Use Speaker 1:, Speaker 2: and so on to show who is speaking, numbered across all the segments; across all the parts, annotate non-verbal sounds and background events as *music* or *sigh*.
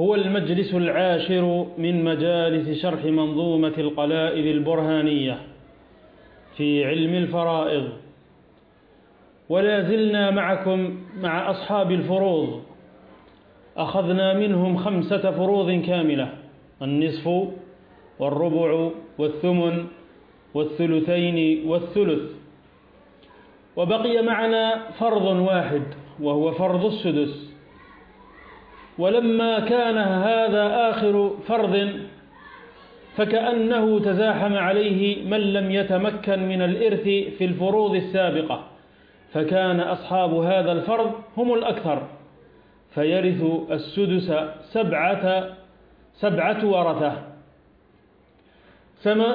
Speaker 1: هو المجلس العاشر من مجالس شرح منظومة القلائد البرهانية في علم الفرائض. ولا زلنا معكم مع أصحاب الفروض. أخذنا منهم خمسة فروض كاملة النصف والربع والثمن والثلثين والثلث. وبقي معنا فرض واحد وهو فرض السدس. ولما كان هذا آخر فرض فكأنه تزاحم عليه من لم يتمكن من الإرث في الفروض السابقة فكان أصحاب هذا الفرض هم الأكثر فيرث السدس سبعة سبعة ورثة.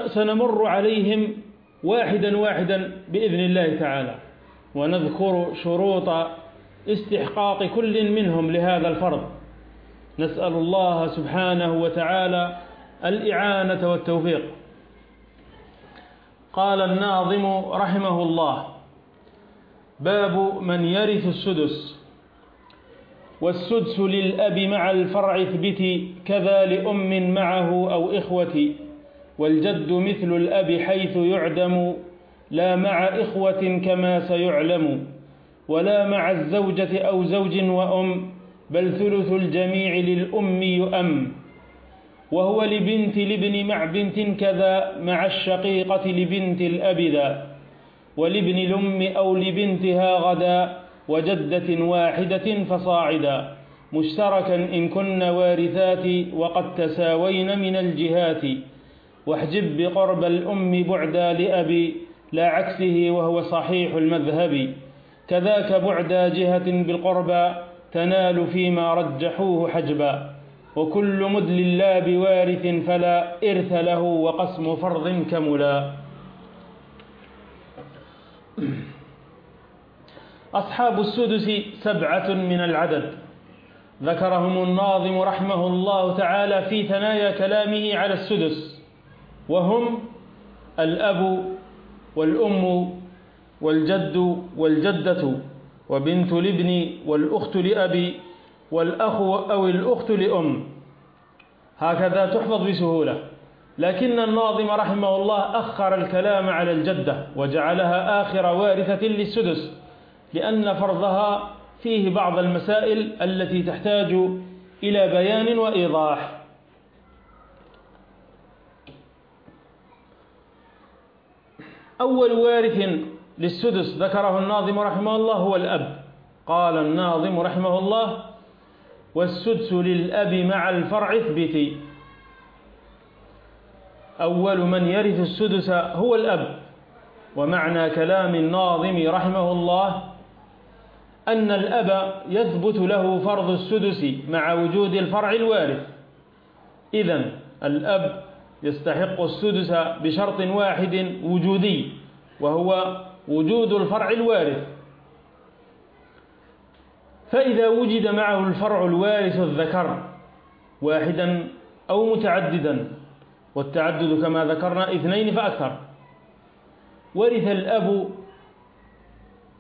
Speaker 1: سنمر عليهم واحدا واحدا بإذن الله تعالى ونذكر شروط استحقاق كل منهم لهذا الفرض. نسأل الله سبحانه وتعالى الإعانة والتوفيق. قال الناظم رحمه الله باب من يرث السدس والسدس للأب مع الفرع اثبت كذا لأم معه أو إخوة والجد مثل الأب حيث يعدم لا مع إخوة كما سيعلم ولا مع الزوجة أو زوج وأم بل ثلث الجميع للأم يؤم. وهو لبنت لابن مع بنت كذا مع الشقيقة لبنت الأب ذا ولابن الأم أو لبنتها غدا وجدة واحدة فصاعدا مشتركا إن كن وارثات وقد تساوين من الجهات. واحجب بقرب الأم بعدا لأبي لا عكسه وهو صحيح المذهب. كذاك بعدا جهة بالقربى تنال فيما رجحوه حجبا وكل مدل لا بوارث فلا إرث له وقسم فرض كملا. أصحاب السدس سبعة من العدد. ذكرهم الناظم رحمه الله تعالى في ثنايا كلامه على السدس. وهم الأب والأم والجد والجدة. وبنت الابن والأخت لأبي والأخ أو الأخت لأم. هكذا تحفظ بسهولة. لكن الناظم رحمه الله أخر الكلام على الجدة وجعلها آخر وارثة للسدس لأن فرضها فيه بعض المسائل التي تحتاج إلى بيان وإيضاح. أول وارث للسدس ذكره الناظم رحمه الله هو الأب قال الناظم رحمه الله والسدس للأب مع الفرع اثبتي أول من يرث السدس هو الأب. ومعنى كلام الناظم رحمه الله أن الأب يثبت له فرض السدس مع وجود الفرع الوارث. إذا الأب يستحق السدس بشرط واحد وجودي وهو وجود الفرع الوارث. فإذا وجد معه الفرع الوارث الذكر واحدا أو متعددا والتعدد كما ذكرنا اثنين فأكثر. ورث الأب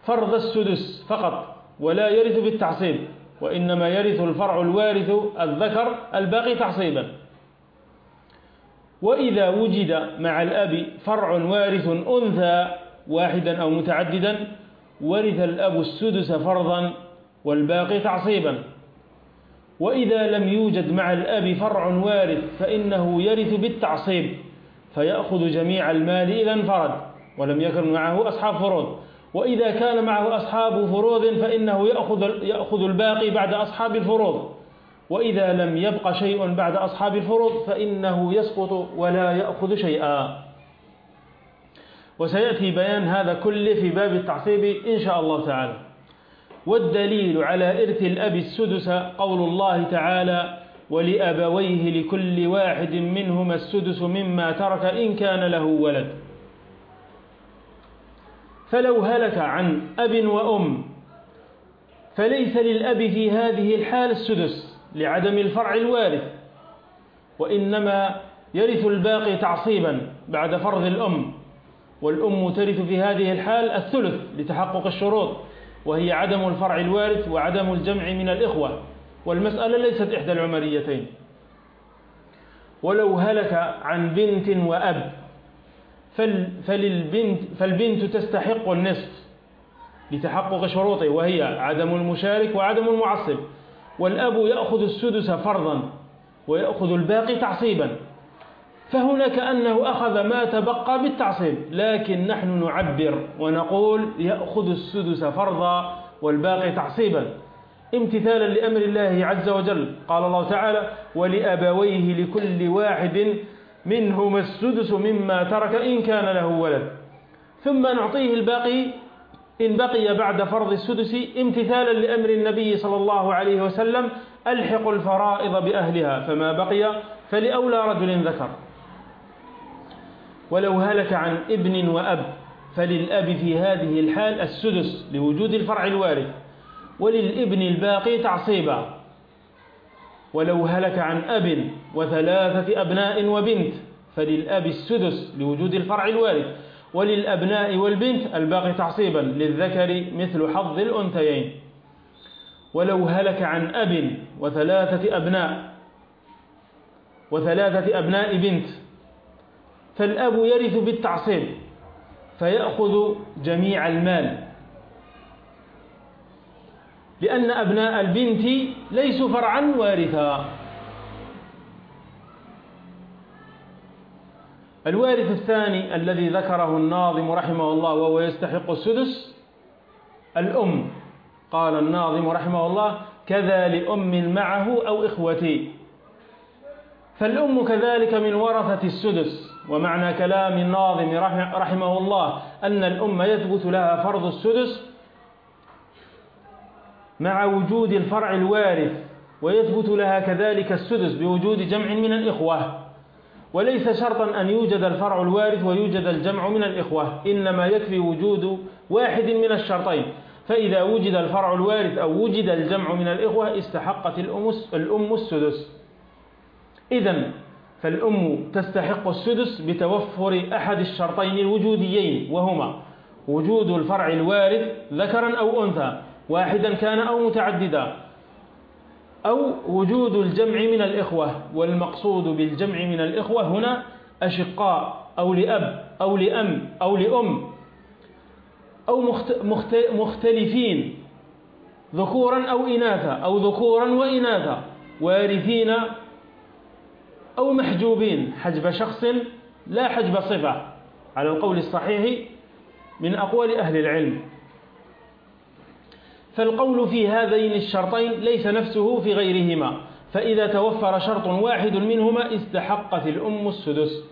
Speaker 1: فرض السدس فقط ولا يرث بالتعصيب وإنما يرث الفرع الوارث الذكر الباقي تعصيبا. وإذا وجد مع الأب فرع وارث أنثى واحدا أو متعددا ورث الأب السدس فرضا والباقي تعصيبا. وإذا لم يوجد مع الأب فرع وارث فإنه يرث بالتعصيب فيأخذ جميع المال إذا انفرد ولم يكن معه أصحاب فروض. وإذا كان معه أصحاب فروض فإنه يأخذ, يأخذ الباقي بعد أصحاب الفروض. وإذا لم يبق شيء بعد أصحاب الفروض فإنه يسقط ولا يأخذ شيئا. وسيأتي بيان هذا كله في باب التعصيب إن شاء الله تعالى. والدليل على إرث الأب السدس قول الله تعالى ولأبويه لكل واحد منهما السدس مما ترك إن كان له ولد. فلو هلك عن أب وأم فليس للأب في هذه الحال السدس لعدم الفرع الوارث وإنما يرث الباقي تعصيبا بعد فرض الأم. والأم ترث في هذه الحال الثلث لتحقق الشروط وهي عدم الفرع الوارث وعدم الجمع من الإخوة والمسألة ليست إحدى العمريتين. ولو هلك عن بنت وأب فللبنت فالبنت تستحق النصف لتحقق شروطه وهي عدم المشارك وعدم المعصب والأب يأخذ السدس فرضا ويأخذ الباقي تعصيبا. فهنا كأنه أخذ ما تبقى بالتعصيب لكن نحن نعبر ونقول يأخذ السدس فرضا والباقي تعصيبا. امتثالا لأمر الله عز وجل. قال الله تعالى ولأبويه لكل واحد منهما السدس مما ترك إن كان له ولد. ثم نعطيه الباقي. إن بقي بعد فرض السدس امتثالا لأمر النبي صلى الله عليه وسلم ألحق الفرائض بأهلها فما بقي فلأولى رجل ذكر. ولو هلك عن ابن وأب فللأب في هذه الحال السدس لوجود الفرع الوارث وللابن الباقي تعصيبا. ولو هلك عن أب وثلاثة أبناء وبنت فللأب السدس لوجود الفرع الوارث وللأبناء والبنت الباقي تعصيبا للذكر مثل حظ الأنثيين. ولو هلك عن أب وثلاثة أبناء وثلاثة أبناء بنت فالأب يرث بالتعصيب فيأخذ جميع المال. لأن أبناء البنت ليسوا فرعا وارثا. الوارث الثاني الذي ذكره الناظم رحمه الله وهو يستحق السدس الأم. قال الناظم رحمه الله كذا لأم معه أو إخوتي. فالأم كذلك من ورثة السدس. ومعنى كلام الناظم رحمه الله أن الأم يثبت لها فرض السدس مع وجود الفرع الوارث ويثبت لها كذلك السدس بوجود جمع من الإخوة. وليس شرطا أن يوجد الفرع الوارث ويوجد الجمع من الإخوة إنما يكفي وجود واحد من الشرطين. فإذا وجد الفرع الوارث أو وجد الجمع من الإخوة استحقت الأم السدس. إذا فالأم تستحق السدس بتوفر أحد الشرطين الوجوديين وهما وجود الفرع الوارث ذكرا أو أنثى واحدا كان أو متعددا أو وجود الجمع من الإخوة والمقصود بالجمع من الإخوة هنا أشقاء أو لأب أو لأم أو لأم أو مختلفين ذكورا أو إناثا أو ذكورا وإناثا وارثين أو محجوبين حجب شخص لا حجب صفة على القول الصحيح من أقوال أهل العلم. فالقول في هذين الشرطين ليس نفسه في غيرهما فإذا توفر شرط واحد منهما استحقت الأم السدس.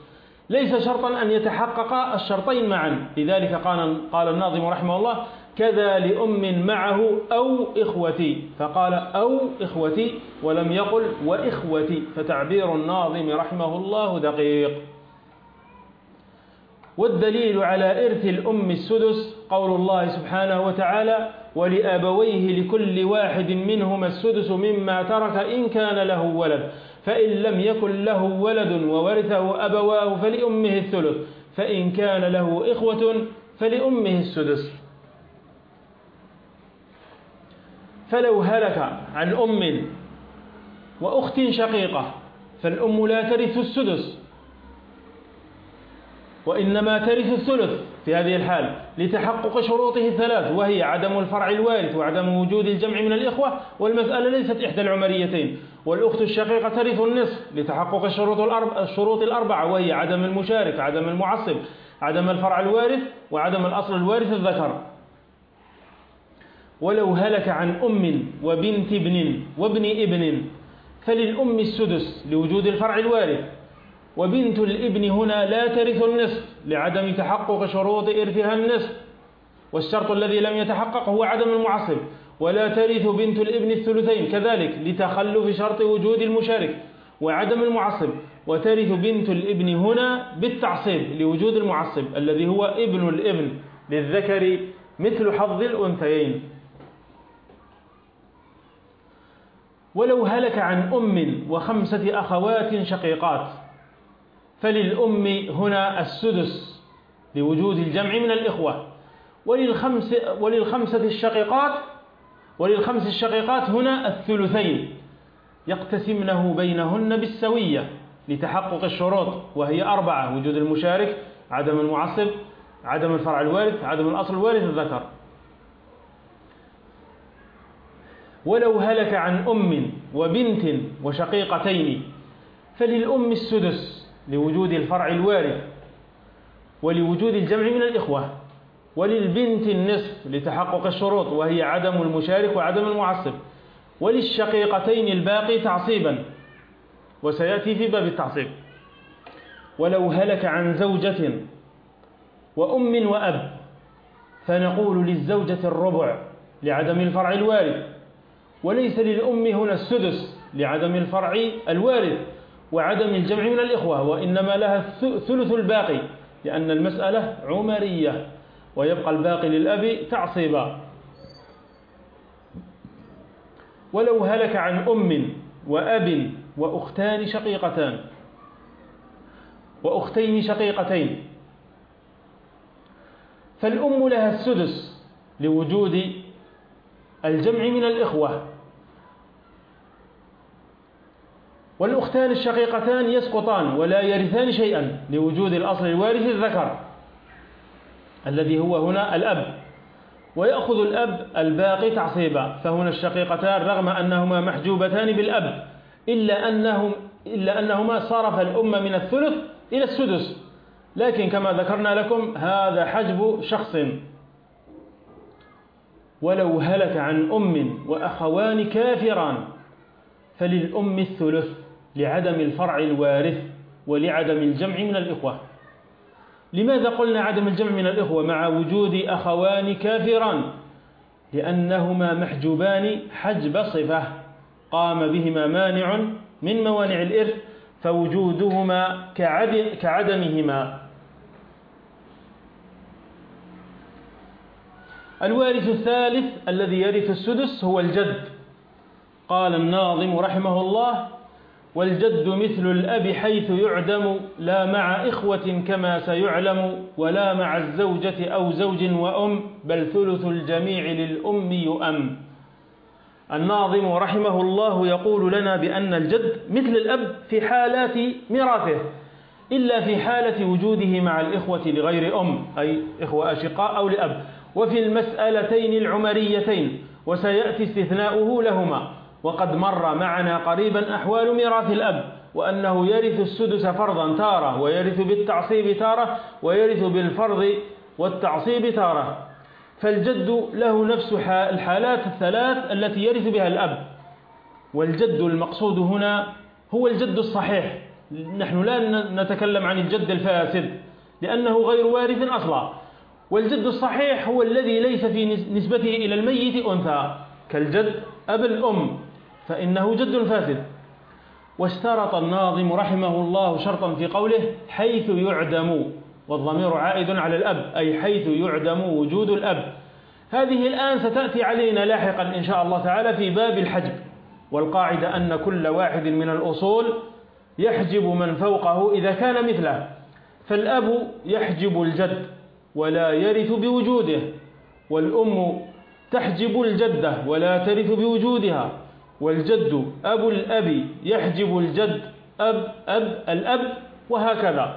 Speaker 1: ليس شرطا أن يتحقق الشرطين معا. لذلك قال, الناظم رحمه الله كذا لأم معه أو إخوتي. فقال أو إخوتي ولم يقل وإخوتي. فتعبير الناظم رحمه الله دقيق. والدليل على إرث الأم السدس قول الله سبحانه وتعالى ولأبويه لكل واحد منهما السدس مما ترك إن كان له ولد. فإن لم يكن له ولد وورثه أبواه فلأمه الثلث. فإن كان له إخوة فلأمه السدس. فلو هلك عن أم وأخت شقيقة فالأم لا ترث السدس وإنما ترث الثلث في هذه الحال لتحقق شروطه الثلاث وهي عدم الفرع الوارث وعدم وجود الجمع من الإخوة والمسألة ليست إحدى العمريتين والأخت الشقيقة ترث النصف لتحقق الشروط, الأربع الشروط الأربعة وهي عدم المشارك عدم المعصب عدم الفرع الوارث وعدم الأصل الوارث الذكر. ولو هلك عن أم وبنت ابن وابن ابن فللأم السدس لوجود الفرع الوارث وبنت الابن هنا لا ترث النصف لعدم تحقق شروط إرثها النصف والشرط الذي لم يتحقق هو عدم المعصب. ولا ترث بنت الابن الثلثين كذلك لتخلف شرط وجود المشارك وعدم المعصب. وترث بنت الابن هنا بالتعصيب لوجود المعصب الذي هو ابن الابن للذكر مثل حظ الأنثيين. ولو هلك عن أم وخمسة أخوات شقيقات. فللأم هنا السدس لوجود الجمع من الإخوة. وللخمس وللخمسة الشقيقات وللخمس الشقيقات هنا الثلثين يقتسمنه بينهن بالسوية لتحقق الشروط وهي أربعة وجود المشارك عدم المعصب عدم الفرع الوارث عدم الأصل الوارث الذكر. ولو هلك عن أم وبنت وشقيقتين فللأم السدس لوجود الفرع الوارث ولوجود الجمع من الإخوة وللبنت النصف لتحقق الشروط وهي عدم المشارك وعدم المعصب وللشقيقتين الباقي تعصيبا وسيأتي في باب التعصيب. ولو هلك عن زوجة وأم وأب فنقول للزوجة الربع لعدم الفرع الوارث. وليس للأم هنا السدس لعدم الفرع الوارث وعدم الجمع من الإخوة وإنما لها ثلث الباقي لأن المسألة عمرية ويبقى الباقي للأب تعصيبا. ولو هلك عن أم وأب وأختان شقيقتان وأختين شقيقتين فالأم لها السدس لوجود الجمع من الإخوة. والأختان الشقيقتان يسقطان ولا يرثان شيئا لوجود الأصل الوارث الذكر الذي هو هنا الأب. ويأخذ الأب الباقي تعصيبا فهنا الشقيقتان رغم أنهما محجوبتان بالأب إلا, أنهم إلا أنهما صرف الأم من الثلث إلى السدس. لكن كما ذكرنا لكم هذا حجب شخص. ولو هلك عن أم وأخوان كافران فللأم الثلث. لعدم الفرع الوارث ولعدم الجمع من الإخوة. لماذا قلنا عدم الجمع من الإخوة مع وجود أخوان كافران؟ لأنهما محجوبان حجب صفة. قام بهما مانع من موانع الإرث فوجودهما كعدمهما. الوارث الثالث الذي يرث السدس هو الجد. قال الناظم رحمه الله والجد مثل الأب حيث يعدم لا مع إخوة كما سيعلم ولا مع الزوجة أو زوج وأم بل ثلث الجميع للأم يؤم. الناظم رحمه الله يقول لنا بأن الجد مثل الأب في حالات ميراثه إلا في حالة وجوده مع الإخوة لغير أم أي إخوة أشقاء أو لأب. وفي المسألتين العمريتين وسيأتي استثناؤه لهما. وقد مر معنا قريبا أحوال ميراث الأب وأنه يرث السدس فرضا تارة ويرث بالتعصيب تارة ويرث بالفرض والتعصيب تارة. فالجد له نفس الحالات الثلاث التي يرث بها الأب. والجد المقصود هنا هو الجد الصحيح. نحن لا نتكلم عن الجد الفاسد لأنه غير وارث أصلا. والجد الصحيح هو الذي ليس في نسبته إلى الميت أنثى. كالجد أب الأم. فإنه جد فاسد. واشترط الناظم رحمه الله شرطا في قوله حيث يعدم والضمير عائد على الأب أي حيث يعدم وجود الأب. هذه الآن ستأتي علينا لاحقا إن شاء الله تعالى في باب الحجب والقاعدة أن كل واحد من الأصول يحجب من فوقه إذا كان مثله. فالأب يحجب الجد ولا يرث بوجوده والأم تحجب الجدة ولا ترث بوجودها. والجد أبو الأب يحجب الجد أب أب الأب وهكذا.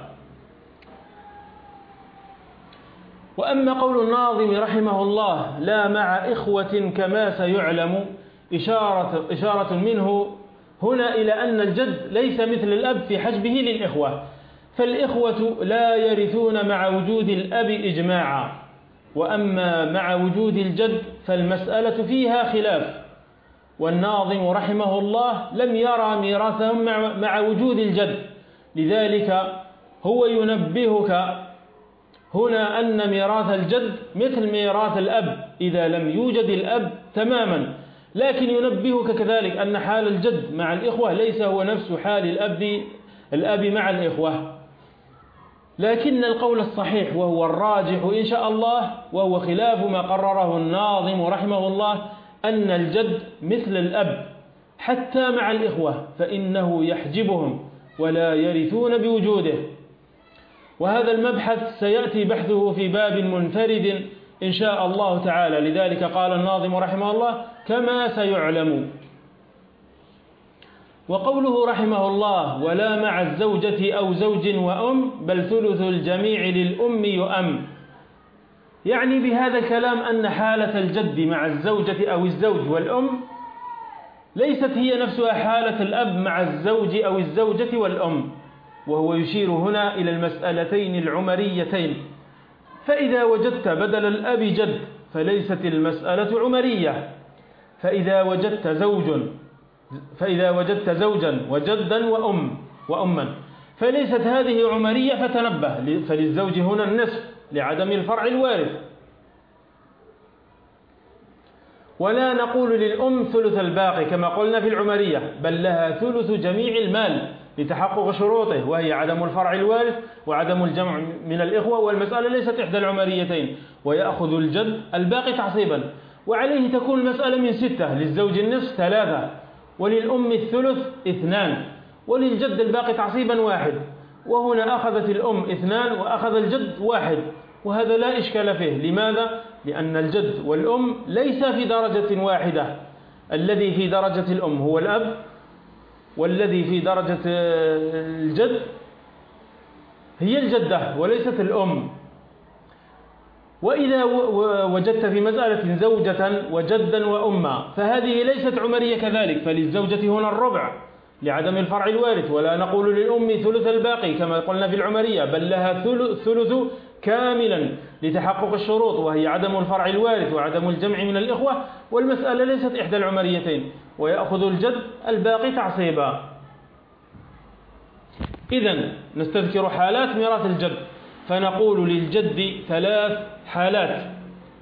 Speaker 1: وأما قول الناظم رحمه الله لا مع إخوة كما سيعلم إشارة, إشارة منه هنا إلى أن الجد ليس مثل الأب في حجبه للإخوة فالإخوة لا يرثون مع وجود الأب إجماعا. وأما مع وجود الجد فالمسألة فيها خلاف. والناظم رحمه الله لم يرى ميراثهم مع وجود الجد. لذلك هو ينبهك هنا أن ميراث الجد مثل ميراث الأب إذا لم يوجد الأب تماما. لكن ينبهك كذلك أن حال الجد مع الإخوة ليس هو نفس حال الأب, الأب مع الإخوة. لكن القول الصحيح وهو الراجح إن شاء الله وهو خلاف ما قرره الناظم رحمه الله أن الجد مثل الأب حتى مع الإخوة فإنه يحجبهم ولا يرثون بوجوده. وهذا المبحث سيأتي بحثه في باب منفرد إن شاء الله تعالى. لذلك قال الناظم رحمه الله كما سيعلم. وقوله رحمه الله ولا مع الزوجة أو زوج وأم بل ثلث الجميع للأم يؤم. يعني بهذا الكلام أن حالة الجد مع الزوجة أو الزوج والأم ليست هي نفسها حالة الأب مع الزوج أو الزوجة والأم وهو يشير هنا إلى المسألتين العمريتين. فإذا وجدت بدل الأب جد فليست المسألة عمرية. فإذا وجدت زوج فإذا وجدت زوجا وجدا وأم وأما فليست هذه عمرية فتنبه فللزوج هنا النصف. لعدم الفرع الوارث. ولا نقول للأم ثلث الباقي كما قلنا في العمرية بل لها ثلث جميع المال لتحقق شروطه وهي عدم الفرع الوارث وعدم الجمع من الإخوة والمسألة ليست إحدى العمريتين ويأخذ الجد الباقي تعصيبا وعليه تكون المسألة من ستة للزوج النصف ثلاثة وللأم الثلث اثنان وللجد الباقي تعصيبا واحد. وهنا أخذت الأم اثنان وأخذ الجد واحد. وهذا لا إشكال فيه. لماذا؟ لأن الجد والأم ليس في درجة واحدة. الذي في درجة الأم هو الأب والذي في درجة الجد هي الجدة وليست الأم. وإذا وجدت في مسألة زوجة وجدا وأما فهذه ليست عمرية كذلك فللزوجة هنا الربع لعدم الفرع الوارث. ولا نقول للأم ثلث الباقي كما قلنا في العمرية بل لها ثلث كاملا لتحقق الشروط وهي عدم الفرع الوارث وعدم الجمع من الإخوة والمسألة ليست إحدى العمريتين ويأخذ الجد الباقي تعصيبا. إذا نستذكر حالات ميراث الجد فنقول للجد ثلاث حالات.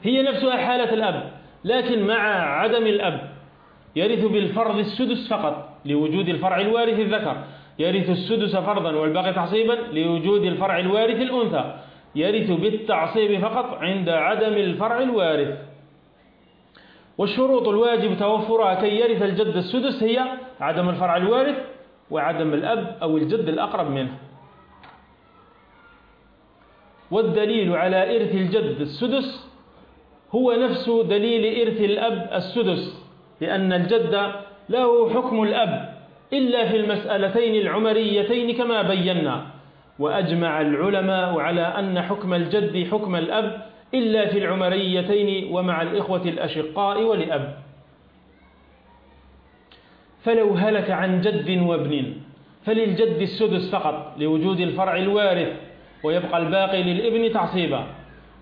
Speaker 1: هي نفسها حالة الأب لكن مع عدم الأب يرث بالفرض السدس فقط لوجود الفرع الوارث الذكر. يرث السدس فرضا والباقي تعصيبا لوجود الفرع الوارث الأنثى. يرث بالتعصيب فقط عند عدم الفرع الوارث. والشروط الواجب توفرها كي يرث الجد السدس هي عدم الفرع الوارث وعدم الأب أو الجد الأقرب منه. والدليل على إرث الجد السدس هو نفس دليل إرث الأب السدس لأن الجد له حكم الأب إلا في المسألتين العمريتين كما بينا. وأجمع العلماء على أن حكم الجد حكم الأب إلا في العمريتين ومع الإخوة الأشقاء ولأب فلو هلك عن جد وابن فللجد السدس فقط لوجود الفرع الوارث ويبقى الباقي للابن تعصيبا.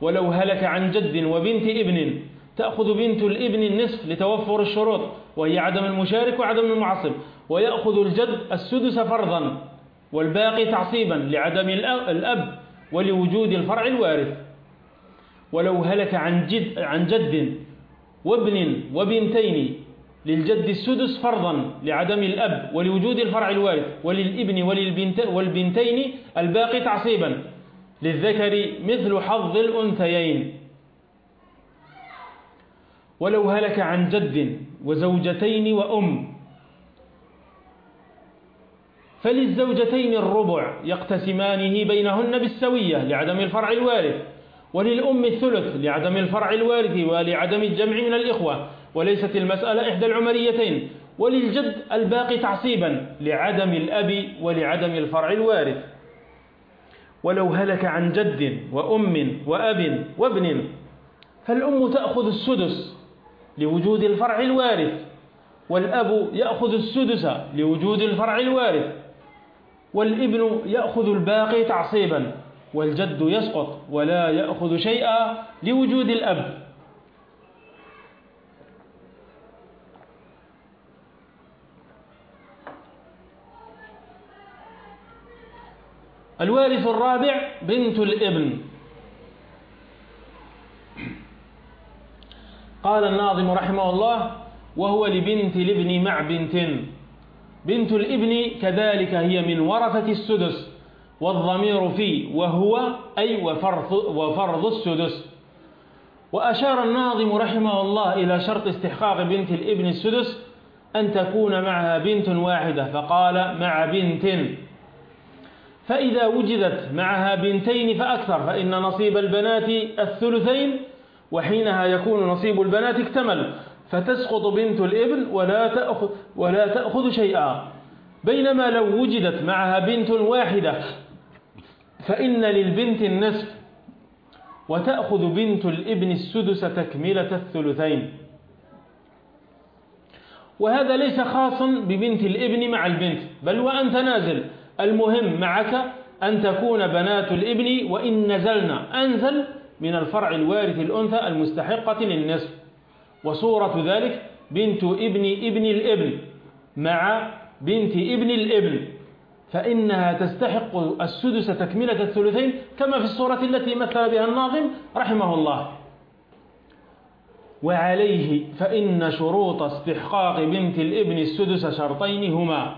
Speaker 1: ولو هلك عن جد وبنت ابن تأخذ بنت الابن النصف لتوفر الشروط وهي عدم المشارك وعدم المعصب. ويأخذ الجد السدس فرضا. والباقي تعصيبا لعدم الأب ولوجود الفرع الوارث. ولو هلك عن جد, عن جد وابن وبنتين للجد السدس فرضا لعدم الأب ولوجود الفرع الوارث وللابن والبنتين الباقي تعصيبا للذكر مثل حظ الأنثيين. ولو هلك عن جد وزوجتين وأم فللزوجتين الربع يقتسمانه بينهن بالسوية لعدم الفرع الوارث وللأم الثلث لعدم الفرع الوارث ولعدم الجمع من الإخوة وليست المسألة إحدى العمريتين وللجد الباقي تعصيبا لعدم الأب ولعدم الفرع الوارث. ولو هلك عن جد وأم وأب وابن فالأم تأخذ السدس لوجود الفرع الوارث والأب يأخذ السدس لوجود الفرع الوارث. والابن يأخذ الباقي تعصيبا والجد يسقط ولا يأخذ شيئا لوجود الأب. الوارث الرابع بنت الابن. قال الناظم رحمه الله وهو لبنت الابن مع بنت بنت الابن كذلك هي من ورثة السدس والضمير في وهو أي وفرض, وفرض السدس. وأشار الناظم رحمه الله إلى شرط استحقاق بنت الابن السدس أن تكون معها بنت واحدة فقال مع بنت. فإذا وجدت معها بنتين فأكثر فإن نصيب البنات الثلثين وحينها يكون نصيب البنات اكتمل. فتسقط بنت الإبن ولا تأخذ, ولا تأخذ شيئا. بينما لو وجدت معها بنت واحدة فإن للبنت النصف وتأخذ بنت الإبن السدس تكملة الثلثين. وهذا ليس خاصا ببنت الإبن مع البنت بل وأنت نازل. المهم معك أن تكون بنات الإبن وإن نزلنا أنزل من الفرع الوارث الأنثى المستحقة للنصف. وصورة ذلك بنت ابن ابن الابن مع بنت ابن الابن فإنها تستحق السدس تكملة الثلثين كما في الصورة التي مثل بها الناظم رحمه الله. وعليه فإن شروط استحقاق بنت الإبن السدس شرطين هما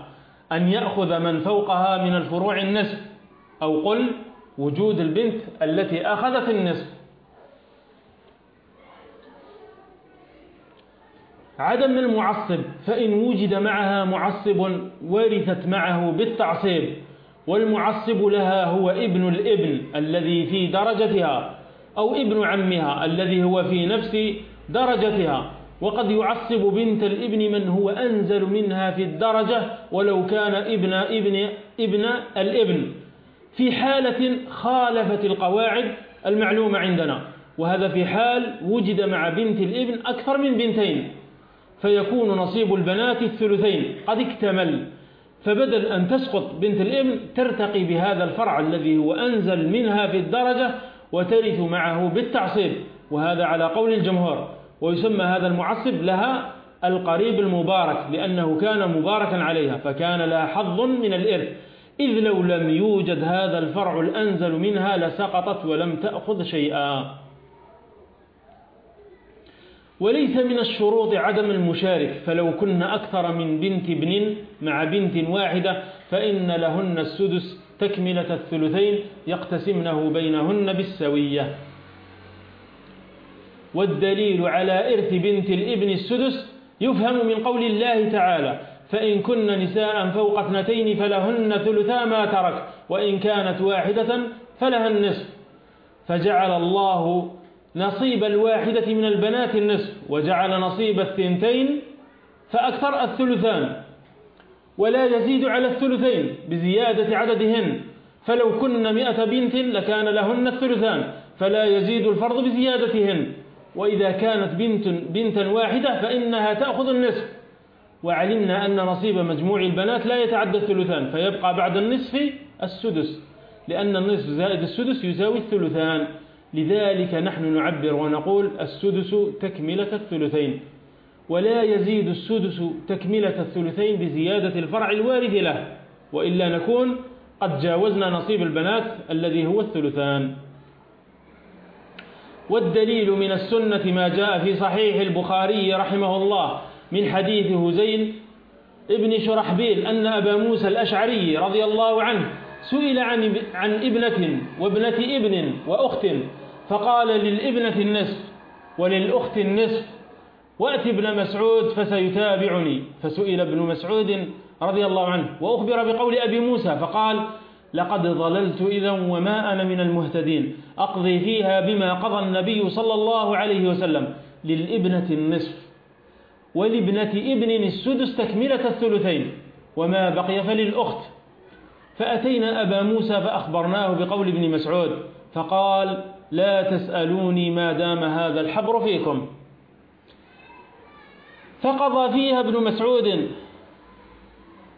Speaker 1: أن يأخذ من فوقها من الفروع النصف أو قل وجود البنت التي أخذت النصف. عدم المعصب فإن وجد معها معصب ورثت معه بالتعصيب والمعصب لها هو ابن الابن الذي في درجتها أو ابن عمها الذي هو في نفس درجتها. وقد يعصب بنت الابن من هو أنزل منها في الدرجة ولو كان ابن ابن ابن الابن. في حالة خالفت القواعد المعلومة عندنا وهذا في حال وجد مع بنت الابن أكثر من بنتين. فيكون نصيب البنات الثلثين. قد اكتمل. فبدل أن تسقط بنت الإبن ترتقي بهذا الفرع الذي هو أنزل منها في الدرجة وترث معه بالتعصيب. وهذا على قول الجمهور. ويسمى هذا المعصب لها القريب المبارك لأنه كان مباركا عليها فكان لها حظ من الإرث. إذ لو لم يوجد هذا الفرع الأنزل منها لسقطت ولم تأخذ شيئا. وليس من الشروط عدم المشارك فلو كن أكثر من بنت ابن مع بنت واحدة فإن لهن السدس تكملة الثلثين يقتسمنه بينهن بالسوية. والدليل على إرث بنت الابن السدس يفهم من قول الله تعالى فإن كن نساء فوق اثنتين فلهن ثلثا ما ترك وإن كانت واحدة فلها النصف. فجعل الله نصيب الواحدة من البنات النصف وجعل نصيب الثنتين فأكثر الثلثان ولا يزيد على الثلثين بزيادة عددهن فلو كن مئة بنت لكان لهن الثلثان فلا يزيد الفرض بزيادتهن وإذا كانت بنت بنتا واحدة فإنها تأخذ النصف. وعلمنا أن نصيب مجموع البنات لا يتعدى الثلثان فيبقى بعد النصف السدس لأن النصف زائد السدس يساوي الثلثان. لذلك نحن نعبر ونقول السدس تكملة الثلثين ولا يزيد السدس تكملة الثلثين بزيادة الفرع الوارد له وإلا نكون قد جاوزنا نصيب البنات الذي هو الثلثان. والدليل من السنة ما جاء في صحيح البخاري رحمه الله من حديث هزيل ابن شرحبيل أن أبا موسى الأشعري رضي الله عنه سئل عن, عن ابنة وابنة ابن وأخت فقال للابنة النصف وللأخت النصف وأتي ابن مسعود فسيتابعني. فسئل ابن مسعود رضي الله عنه وأخبر بقول أبي موسى فقال لقد ضللت إذا وما أنا من المهتدين أقضي فيها بما قضى النبي صلى الله عليه وسلم. للابنة النصف ولابنة ابن السدس تكملة الثلثين وما بقي فللأخت. فأتينا أبا موسى فأخبرناه بقول ابن مسعود فقال لا تسألوني ما دام هذا الحبر فيكم. فقضى فيها ابن مسعود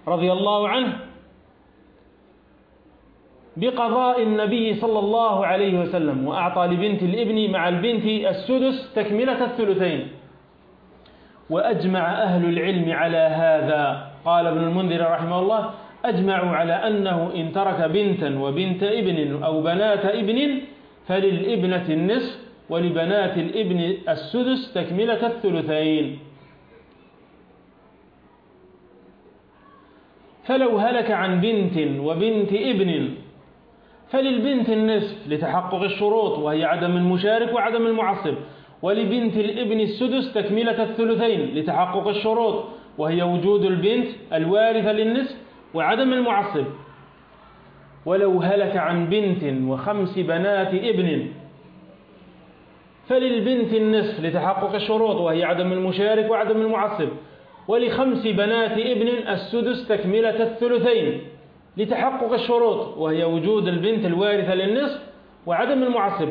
Speaker 1: رضي الله عنه بقضاء النبي صلى الله عليه وسلم وأعطى لبنت الابن مع البنت السدس تكملة الثلثين. وأجمع أهل العلم على هذا. قال ابن المنذر رحمه الله أجمعوا على أنه إن ترك بنتا وبنت ابن أو بنات ابن فللإبنة النصف ولبنات الإبن السدس تكملة الثلثين. فلو هلك عن بنت وبنت إبن فللبنت النصف لتحقق الشروط وهي عدم المشارك وعدم المعصب. ولبنت الإبن السدس تكملة الثلثين لتحقق الشروط وهي وجود البنت الوارثة للنصف وعدم المعصب. ولو هلك عن بنت وخمس بنات ابن. فللبنت النصف لتحقق الشروط وهي عدم المشارك وعدم المعصب. ولخمس بنات ابن السدس تكملة الثلثين لتحقق الشروط وهي وجود البنت الوارثة للنصف وعدم المعصب.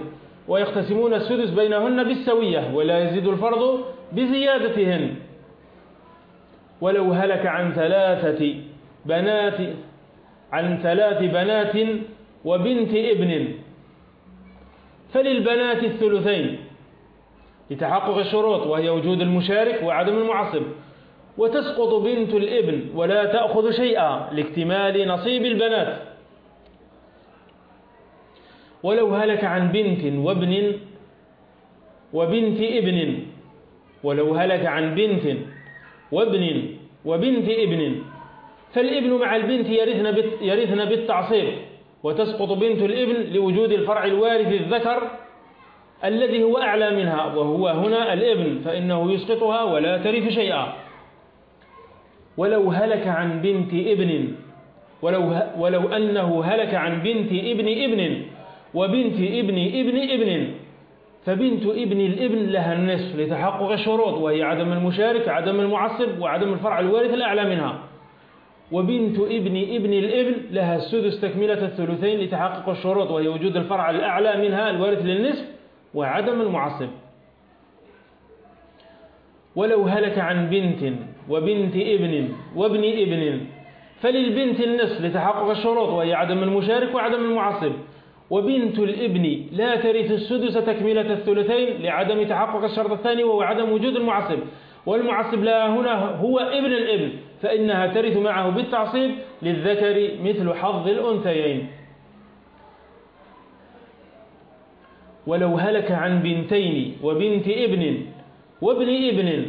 Speaker 1: ويقتسمون السدس بينهن بالسوية ولا يزيد الفرض بزيادتهن. ولو هلك عن ثلاثة بنات عن ثلاث بنات وبنت ابن. فللبنات الثلثين لتحقق الشروط وهي وجود المشارك وعدم المعصب. وتسقط بنت الابن ولا تأخذ شيئا لاكتمال نصيب البنات. ولو هلك عن بنت وابن وبنت ابن. ولو هلك عن بنت وابن وبنت ابن. فالابن مع البنت يرثن يرثن بالتعصيب وتسقط بنت الابن لوجود الفرع الوارث الذكر الذي هو أعلى منها وهو هنا الابن فإنه يسقطها ولا ترث شيئا. ولو هلك عن بنت ابن ولو, ولو أنه هلك عن بنت ابن ابن وبنت ابن ابن ابن فبنت ابن الابن لها النصف لتحقق الشروط وهي عدم المشارك عدم المعصب وعدم الفرع الوارث الأعلى منها. وبنت ابن ابن الابن لها السدس تكملة الثلثين لتحقق الشروط وهي وجود الفرع الأعلى منها الوارث للنصف وعدم المعصب. ولو هلك عن بنت وبنت ابن وابن ابن فللبنت النصف لتحقق الشروط وهي عدم المشارك وعدم المعصب. وبنت الابن لا ترث السدس تكملة الثلثين لعدم تحقق الشرط الثاني وهو عدم وجود المعصب. والمعصب لا هنا هو ابن الابن. فإنها ترث معه بالتعصيب للذكر مثل حظ الأنثيين. ولو هلك عن بنتين وبنت ابن وابن ابن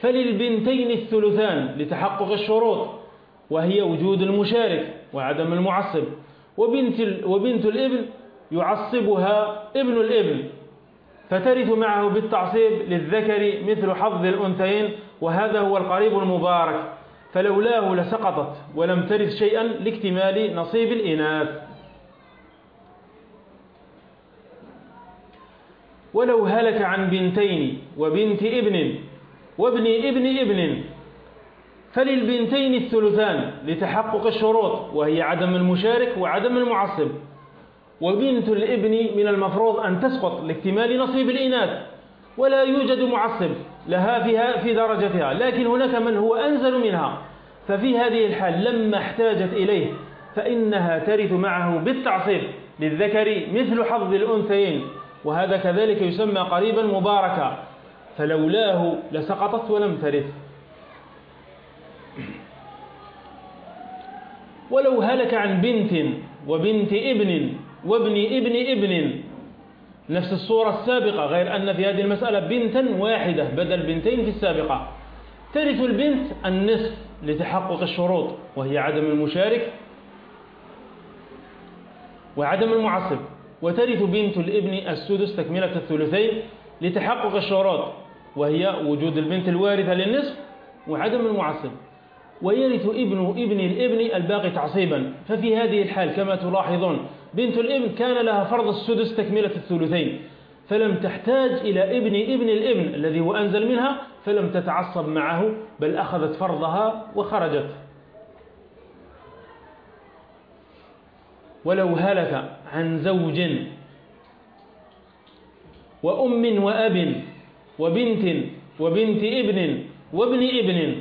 Speaker 1: فللبنتين الثلثان لتحقق الشروط وهي وجود المشارك وعدم المعصب وبنت, وبنت الابن يعصبها ابن الابن فترث معه بالتعصيب للذكر مثل حظ الأنثيين وهذا هو القريب المبارك. فلولاه لسقطت ولم ترث شيئا لاكتمال نصيب الإناث. ولو هلك عن بنتين وبنت ابن وابن ابن ابن فللبنتين الثلثان لتحقق الشروط وهي عدم المشارك وعدم المعصب. وبنت الابن من المفروض أن تسقط لاكتمال نصيب الإناث. ولا يوجد معصب لها فيها في درجتها. لكن هناك من هو أنزل منها. ففي هذه الحال لما احتاجت إليه فإنها ترث معه بالتعصيب للذكر مثل حظ الأنثيين. وهذا كذلك يسمى قريبا مباركا. فلولاه لسقطت ولم ترث. ولو هلك عن بنت وبنت ابن وابن ابن ابن نفس الصورة السابقة غير أن في هذه المسألة بنتا واحدة بدل بنتين في السابقة. ترث البنت النصف لتحقق الشروط وهي عدم المشارك وعدم المعصب. وترث بنت الابن السدس تكملة الثلثين لتحقق الشروط وهي وجود البنت الوارثة للنصف وعدم المعصب. ويرث ابن ابن الابن الباقي تعصيبا. ففي هذه الحال كما تلاحظون بنت الإبن كان لها فرض السدس تكملة الثلثين. فلم تحتاج إلى ابن ابن الإبن الذي هو أنزل منها فلم تتعصب معه بل أخذت فرضها وخرجت. ولو هلك عن زوج وأم وأب وبنت وبنت ابن وابن ابن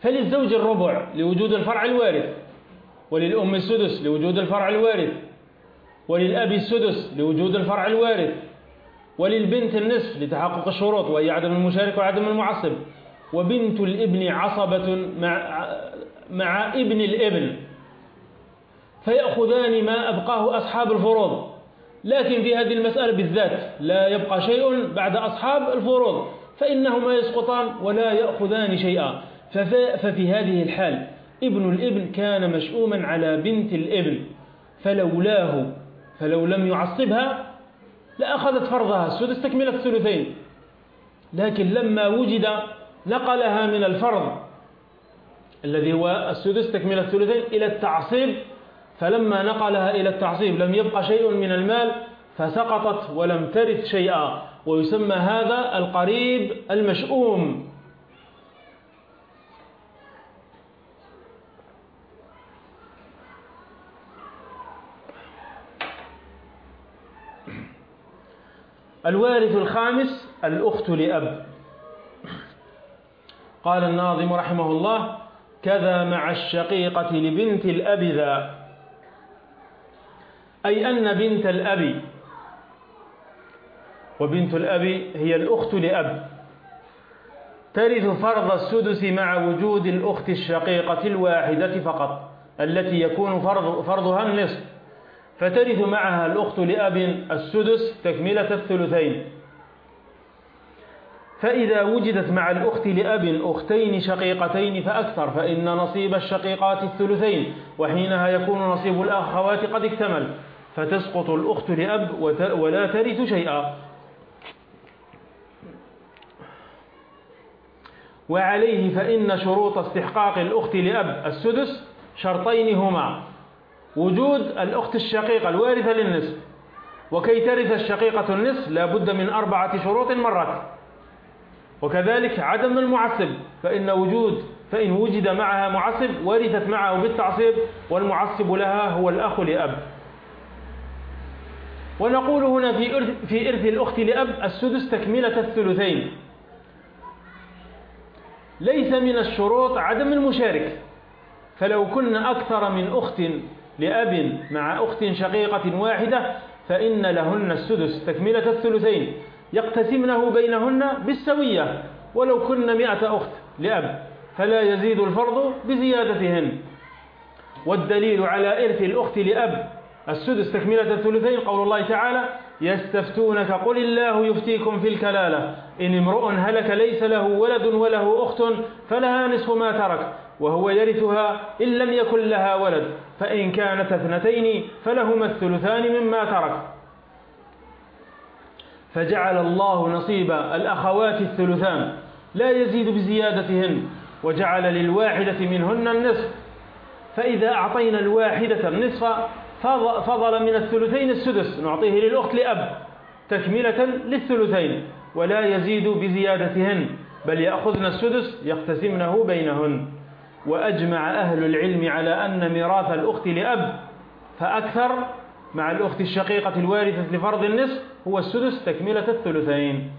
Speaker 1: فللزوج الربع لوجود الفرع الوارث. وللأم السدس لوجود الفرع الوارث. وللأب السدس لوجود الفرع الوارث. وللبنت النصف لتحقق الشروط وهي عدم المشارك وعدم المعصب. وبنت الابن عصبة مع, مع ابن الابن. فيأخذان ما أبقاه أصحاب الفروض. لكن في هذه المسألة بالذات لا يبقى شيء بعد أصحاب الفروض. فإنهما يسقطان ولا يأخذان شيئا. ففي هذه الحال ابن الابن كان مشؤوما على بنت الابن فلولاه فلو لم يعصبها لأخذت فرضها السدس تكملة الثلثين. لكن لما وجد نقلها من الفرض الذي هو السدس تكملة الثلثين إلى التعصيب فلما نقلها إلى التعصيب لم يبقى شيء من المال فسقطت ولم ترث شيئا. ويسمى هذا القريب المشؤوم. الوارث الخامس الأخت لأب. قال الناظم رحمه الله كذا مع الشقيقة لبنت الأب ذا. أي أن بنت الأب وبنت الأب هي الأخت لأب. ترث فرض السدس مع وجود الأخت الشقيقة الواحدة فقط التي يكون فرض فرضها النصف. فترث معها الأخت لأب السدس تكملة الثلثين. فإذا وجدت مع الأخت لأب أختين شقيقتين فأكثر فإن نصيب الشقيقات الثلثين وحينها يكون نصيب الأخوات قد اكتمل. فتسقط الأخت لأب ولا ترث شيئا. وعليه فإن شروط استحقاق الأخت لأب السدس شرطين هما وجود الأخت الشقيقة الوارثة للنصف وكي ترث الشقيقة النصف لا بد من أربعة شروط مرت. وكذلك عدم المعصب فإن وجود فإن وجد معها معصب ورثت معه بالتعصيب والمعصب لها هو الأخ لأب. ونقول هنا في إرث, في إرث الأخت لأب السدس تكملة الثلثين. ليس من الشروط عدم المشارك فلو كنا أكثر من أخت لأب مع أخت شقيقة واحدة فإن لهن السدس تكملة الثلثين. يقتسمنه بينهن بالسوية ولو كن مئة أخت لأب فلا يزيد الفرض بزيادتهن. والدليل على إرث الأخت لأب السدس تكملة الثلثين قول الله تعالى يستفتونك قل الله يفتيكم في الكلالة. إن امرؤ هلك ليس له ولد وله أخت فلها نصف ما ترك. وهو يرثها إن لم يكن لها ولد فإن كانت اثنتين فلهما الثلثان مما ترك. فجعل الله نصيب الأخوات الثلثان لا يزيد بزيادتهن وجعل للواحدة منهن النصف. فإذا أعطينا الواحدة النصف فضل من الثلثين السدس نعطيه للأخت لأب تكملة للثلثين ولا يزيد بزيادتهن بل يأخذن السدس يقتسمنه بينهن. وأجمع أهل العلم على أن ميراث الأخت لأب فأكثر مع الأخت الشقيقة الوارثة لفرض النصف هو السدس تكملة الثلثين.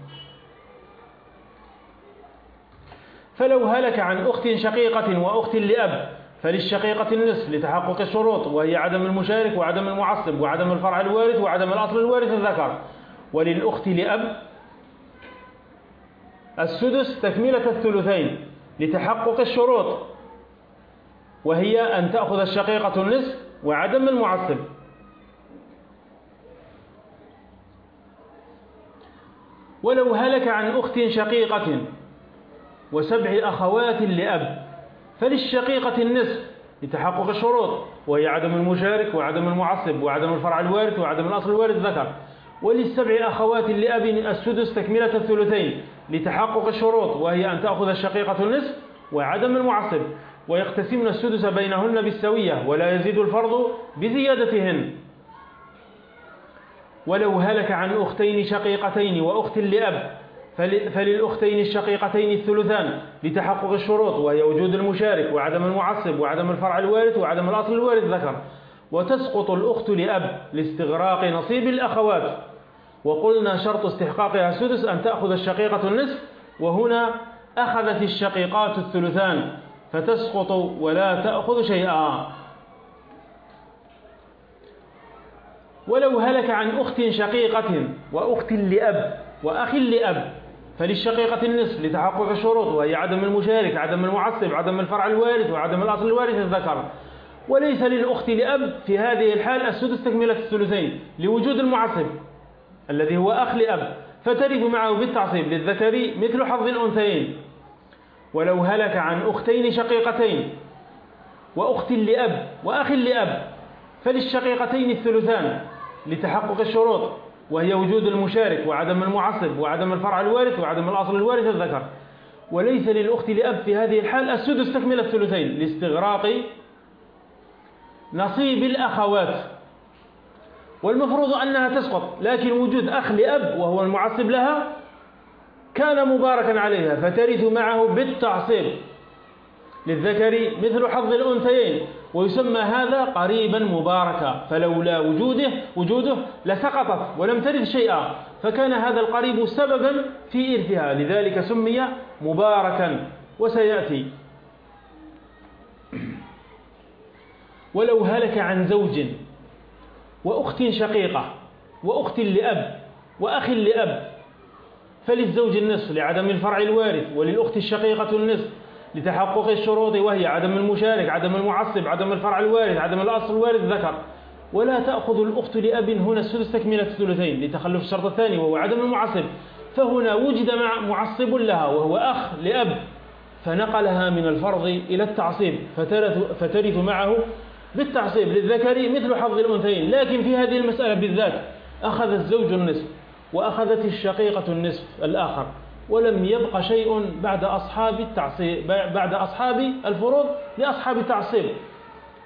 Speaker 1: فلو هلك عن أخت شقيقة وأخت لأب فللشقيقة النصف لتحقق الشروط وهي عدم المشارك وعدم المعصب وعدم الفرع الوارث وعدم الأصل الوارث الذكر. وللأخت لأب السدس تكملة الثلثين لتحقق الشروط. وهي أن تأخذ الشقيقة النصف وعدم المعصب ولو هلك عن أخت شقيقة وسبع أخوات لأب فللشقيقة النصف لتحقق الشروط وهي عدم المشارك وعدم المعصب وعدم الفرع الوارث وعدم الأصل الوارث ذكر وللسبع أخوات لأب السدس تكملة الثلثين لتحقق الشروط وهي أن تأخذ الشقيقة النصف وعدم المعصب. ويقتسمن السدس بينهن بالسوية ولا يزيد الفرض بزيادتهن. ولو هلك عن أختين شقيقتين وأخت لأب فللأختين الشقيقتين الثلثان لتحقق الشروط وهي وجود المشارك وعدم المعصب وعدم الفرع الوارث وعدم الأصل الوارث ذكر. وتسقط الأخت لأب لاستغراق نصيب الأخوات. وقلنا شرط استحقاقها السدس أن تأخذ الشقيقة النصف وهنا أخذت الشقيقات الثلثان. فتسقط ولا تأخذ شيئا. ولو هلك عن أخت شقيقة وأخت لأب وأخ لأب فللشقيقة النصف لتحقق الشروط وهي عدم المشارك عدم المعصب عدم الفرع الوارث وعدم الأصل الوارث الذكر. وليس للأخت لأب في هذه الحال السدس تكملة الثلثين لوجود المعصب الذي هو أخ لأب فترث معه بالتعصيب للذكر مثل حظ الأنثيين. ولو هلك عن أختين شقيقتين وأخت لأب وأخ لأب فللشقيقتين الثلثان لتحقق الشروط وهي وجود المشارك وعدم المعصب وعدم الفرع الوارث وعدم الأصل الوارث الذكر. وليس للأخت لأب في هذه الحال السدس تكمل الثلثين لاستغراق نصيب الأخوات. والمفروض أنها تسقط لكن وجود أخ لأب وهو المعصب لها كان مباركا عليها فترث معه بالتعصيب للذكر مثل حظ الأنثيين ويسمى هذا قريبا مباركا. فلولا وجوده وجوده لسقطت ولم ترث شيئا. فكان هذا القريب سببا في إرثها. لذلك سمي مباركا وسيأتي. ولو هلك عن زوج وأخت شقيقة وأخت لأب وأخ لأب فللزوج النصف لعدم الفرع الوارث وللأخت الشقيقة النصف لتحقق الشروط وهي عدم المشارك عدم المعصب عدم الفرع الوارث عدم الأصل الوارث ذكر ولا تأخذ الأخت لأب هنا السدس تكملة الثلثين لتخلف الشرط الثاني وهو عدم المعصب. فهنا وجد مع معصب لها وهو أخ لأب فنقلها من الفرض إلى التعصيب فترث معه بالتعصيب للذكر مثل حظ الأنثيين. لكن في هذه المسألة بالذات أخذ الزوج النصف. وأخذت الشقيقة النصف الآخر ولم يبق شيء بعد أصحاب التعصيب بعد أصحاب الفروض لأصحاب التعصيب.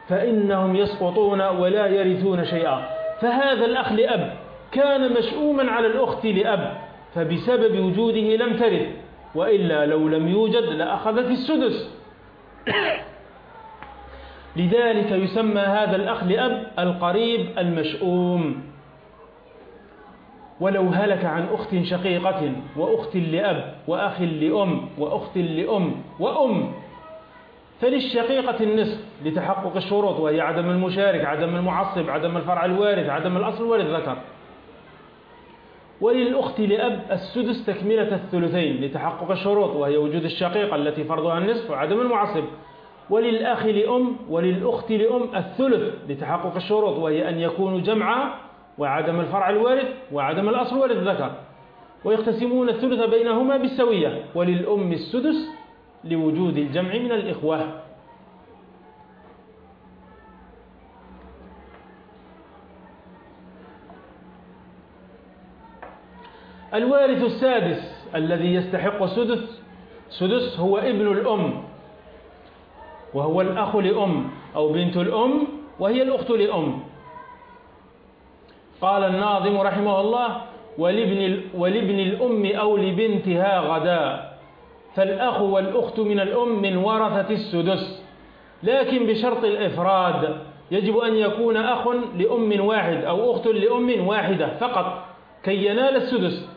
Speaker 1: فإنهم يسقطون ولا يرثون شيئا. فهذا الأخ لأب كان مشؤوما على الأخت لأب فبسبب وجوده لم ترث وإلا لو لم يوجد لأخذت السدس. لذلك يسمى هذا الأخ لأب القريب المشؤوم. ولو هلك عن أخت شقيقة وأخت لأب وأخ لأم وأخت لأم وأم. فللشقيقة النصف لتحقق الشروط وهي عدم المشارك عدم المعصب عدم الفرع الوارث عدم الأصل الوارث ذكر. وللأخت لأب السدس تكملة الثلثين لتحقق الشروط وهي وجود الشقيقة التي فرضها النصف وعدم المعصب. وللأخ لأم وللأخت لأم الثلث لتحقق الشروط وهي أن يكونوا جمعا وعدم الفرع الوارث وعدم الأصل ذكر ويقتسمون الثلث بينهما بالسوية. وللأم السدس لوجود الجمع من الإخوة. الوارث السادس الذي يستحق السدس سدس هو ابن الأم وهو الأخ لأم أو بنت الأم وهي الأخت لأم. قال الناظم رحمه الله ولابن, ولابن الأم أو لبنتها غدا فالأخ والأخت من الأم من ورثة السدس. لكن بشرط الإفراد يجب أن يكون أخ لأم واحد أو أخت لأم واحدة فقط كي ينال السدس.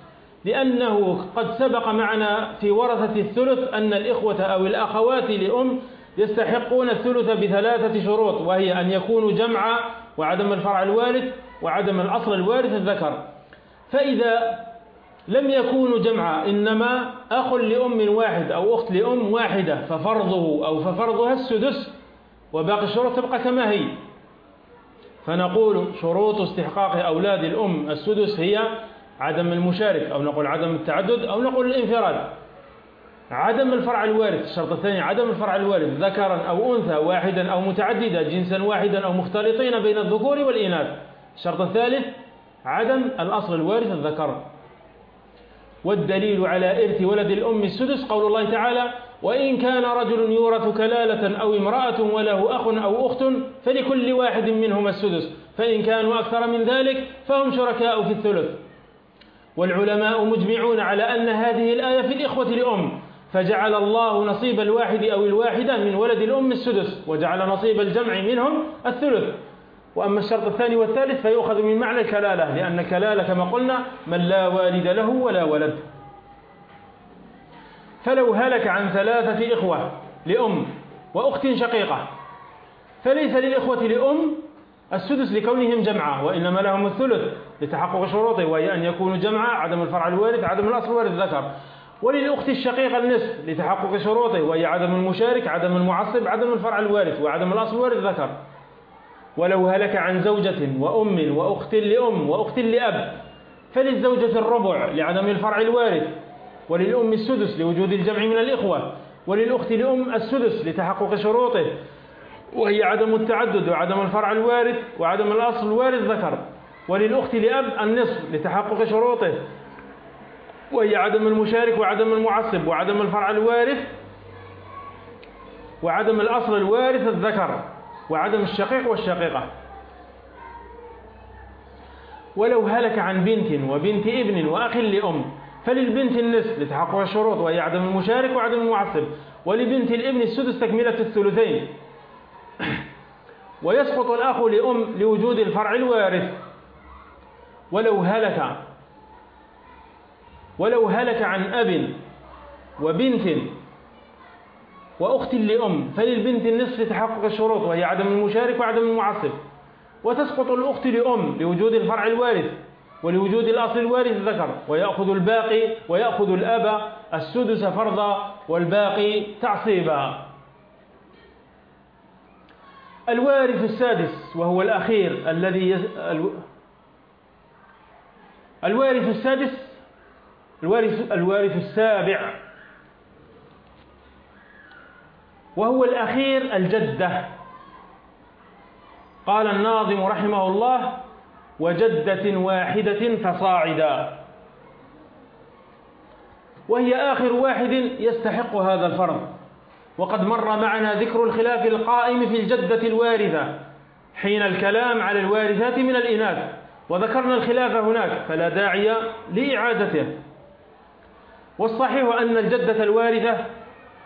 Speaker 1: لأنه قد سبق معنا في ورثة الثلث أن الإخوة أو الأخوات لأم يستحقون الثلث بثلاثة شروط وهي أن يكونوا جمعا وعدم الفرع الوارث وعدم الأصل الوارث الذكر. فإذا لم يكونوا جمعا إنما أخ لأم واحد أو أخت لأم واحدة ففرضه أو ففرضها السدس وباقي الشروط تبقى كما هي. فنقول شروط استحقاق أولاد الأم السدس هي عدم المشارك أو نقول عدم التعدد أو نقول الانفراد. عدم الفرع الوارث الشرط الثاني عدم الفرع الوارث ذكرا أو أنثى واحدا أو متعددا جنسا واحدا أو مختلطين بين الذكور والإناث. الشرط الثالث عدم الأصل الوارث الذكر. والدليل على إرث ولد الأم السدس قول الله تعالى وإن كان رجل يورث كلالة أو امرأة وله أخ أو أخت فلكل واحد منهما السدس فإن كانوا أكثر من ذلك فهم شركاء في الثلث. والعلماء مجمعون على أن هذه الآية في الإخوة لأم فجعل الله نصيب الواحد أو الواحدة من ولد الأم السدس وجعل نصيب الجمع منهم الثلث. وأما الشرط الثاني والثالث فيؤخذ من معنى الكلالة لأن الكلالة كما قلنا من لا والد له ولا ولد. فلو هلك عن ثلاثة إخوة لأم وأخت شقيقة فليس للإخوة لأم السدس لكونهم جمعة وإنما لهم الثلث لتحقق شروطه وهي أن يكونوا جمعة عدم الفرع الوارث عدم الأصل الوارث ذكر وللأخت الشقيقة النصف لتحقق شروطه وهي عدم المشارك عدم المعصب عدم الفرع الوارث وعدم الأصل الوارث ذكر ولو هلك عن زوجة وأم وأخت لأم وأخت لأب فللزوجة الربع لعدم الفرع الوارث وللأم السدس لوجود الجمع من الإخوة وللأخت لأم السدس لتحقق شروطه وهي عدم التعدد وعدم الفرع الوارث وعدم الأصل الوارث ذكر وللأخت لأب النصف لتحقق شروطه وهي عدم المشارك وعدم المعصب وعدم الفرع الوارث وعدم الأصل الوارث الذكر. وعدم الشقيق والشقيقة. ولو هلك عن بنت وبنت ابن وأخ لأم فللبنت النصف لتحقق الشروط وهي عدم المشارك وعدم المعصب. ولبنت الابن السدس تكملة الثلثين. *clears throat* ويسقط الأخ لأم لوجود الفرع الوارث. ولو هلك ولو هلك عن أب وبنت وأخت لأم فللبنت النصف لتحقق الشروط وهي عدم المشارك وعدم المعصب وتسقط الأخت لأم لوجود الفرع الوارث ولوجود الأصل الوارث ذكر ويأخذ الباقي ويأخذ الأب السدس فرضا والباقي تعصيبا. الوارث السادس وهو الأخير الذي يز... الوارث السادس الوارث الوارث السابع. وهو الأخير الجدة. قال الناظم رحمه الله وجدة واحدة فصاعدا. وهي آخر واحد يستحق هذا الفرض. وقد مر معنا ذكر الخلاف القائم في الجدة الوارثة حين الكلام على الوارثات من الإناث. وذكرنا الخلاف هناك فلا داعي لإعادته. والصحيح أن الجدة الوارثة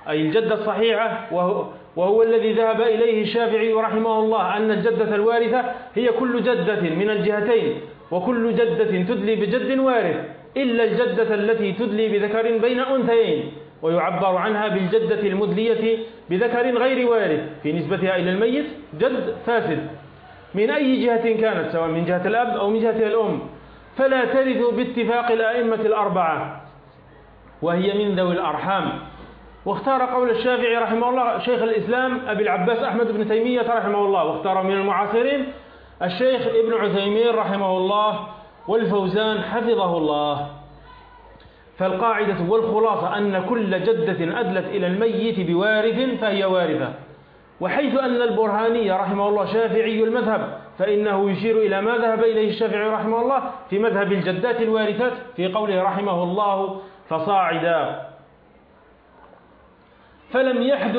Speaker 1: أي الجدة الصحيحة وهو, وهو الذي ذهب إليه الشافعي رحمه الله أن الجدة الوارثة هي كل جدة من الجهتين وكل جدة تدلي بجد وارث إلا الجدة التي تدلي بذكر بين أنثيين ويعبر عنها بالجدة المدلية بذكر غير وارث في نسبتها إلى الميت جد فاسد. من أي جهة كانت؟ سواء من جهة الأب أو من جهة الأم. فلا ترث باتفاق الآئمة الأربعة وهي من ذوي الأرحام. واختار قول الشافعي رحمه الله شيخ الإسلام أبي العباس أحمد بن تيمية رحمه الله واختار من المعاصرين الشيخ ابن عثيمين رحمه الله والفوزان حفظه الله. فالقاعدة والخلاصة أن كل جدة أدلت إلى الميت بوارث فهي وارثة. وحيث أن البرهاني رحمه الله شافعي المذهب فإنه يشير إلى ما ذهب إليه الشافعي رحمه الله في مذهب الجدات الوارثات في قوله رحمه الله فصاعدا. فلم يحد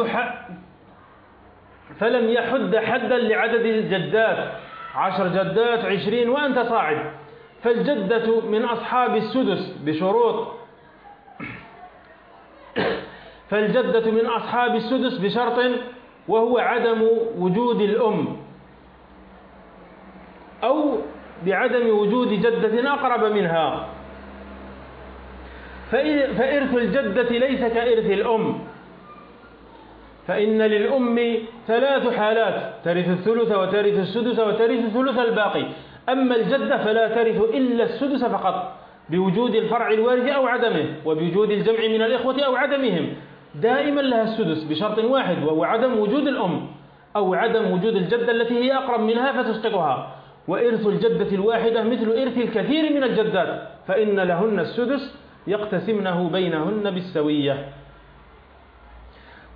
Speaker 1: فلم يحد حدا لعدد الجدات. عشر جدات عشرين وأنت صاعد. فالجدة من أصحاب السدس بشروط. فالجدة من أصحاب السدس بشرط وهو عدم وجود الأم. أو بعدم وجود جدة أقرب منها. فإرث الجدة ليس كإرث الأم. فإن للأم ثلاث حالات ترث الثلث وترث السدس وترث الثلث الباقي. أما الجدة فلا ترث إلا السدس فقط بوجود الفرع الوارث أو عدمه وبوجود الجمع من الإخوة أو عدمهم. دائما لها السدس بشرط واحد وهو عدم وجود الأم أو عدم وجود الجدة التي هي أقرب منها فتسقطها. وإرث الجدة الواحدة مثل إرث الكثير من الجدات فإن لهن السدس يقتسمنه بينهن بالسوية.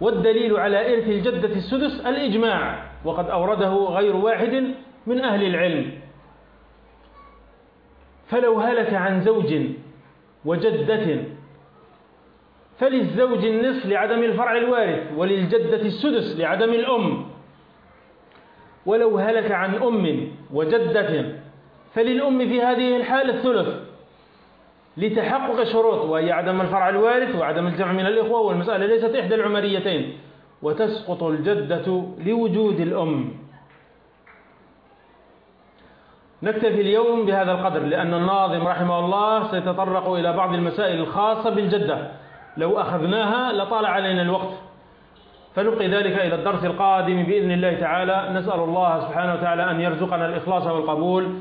Speaker 1: والدليل على إرث الجدة السدس الإجماع وقد أورده غير واحد من أهل العلم. فلو هلك عن زوج وجدة فللزوج النصف لعدم الفرع الوارث وللجدة السدس لعدم الأم. ولو هلك عن أم وجدة فللأم في هذه الحالة الثلث. لتحقق شروط وهي عدم الفرع الوارث وعدم الجمع من الإخوة والمسألة ليست إحدى العمريتين. وتسقط الجدة لوجود الأم. نكتفي اليوم بهذا القدر لأن الناظم رحمه الله سيتطرق إلى بعض المسائل الخاصة بالجدة. لو أخذناها لطال علينا الوقت. فنبقي ذلك إلى الدرس القادم بإذن الله تعالى. نسأل الله سبحانه وتعالى أن يرزقنا الإخلاص والقبول.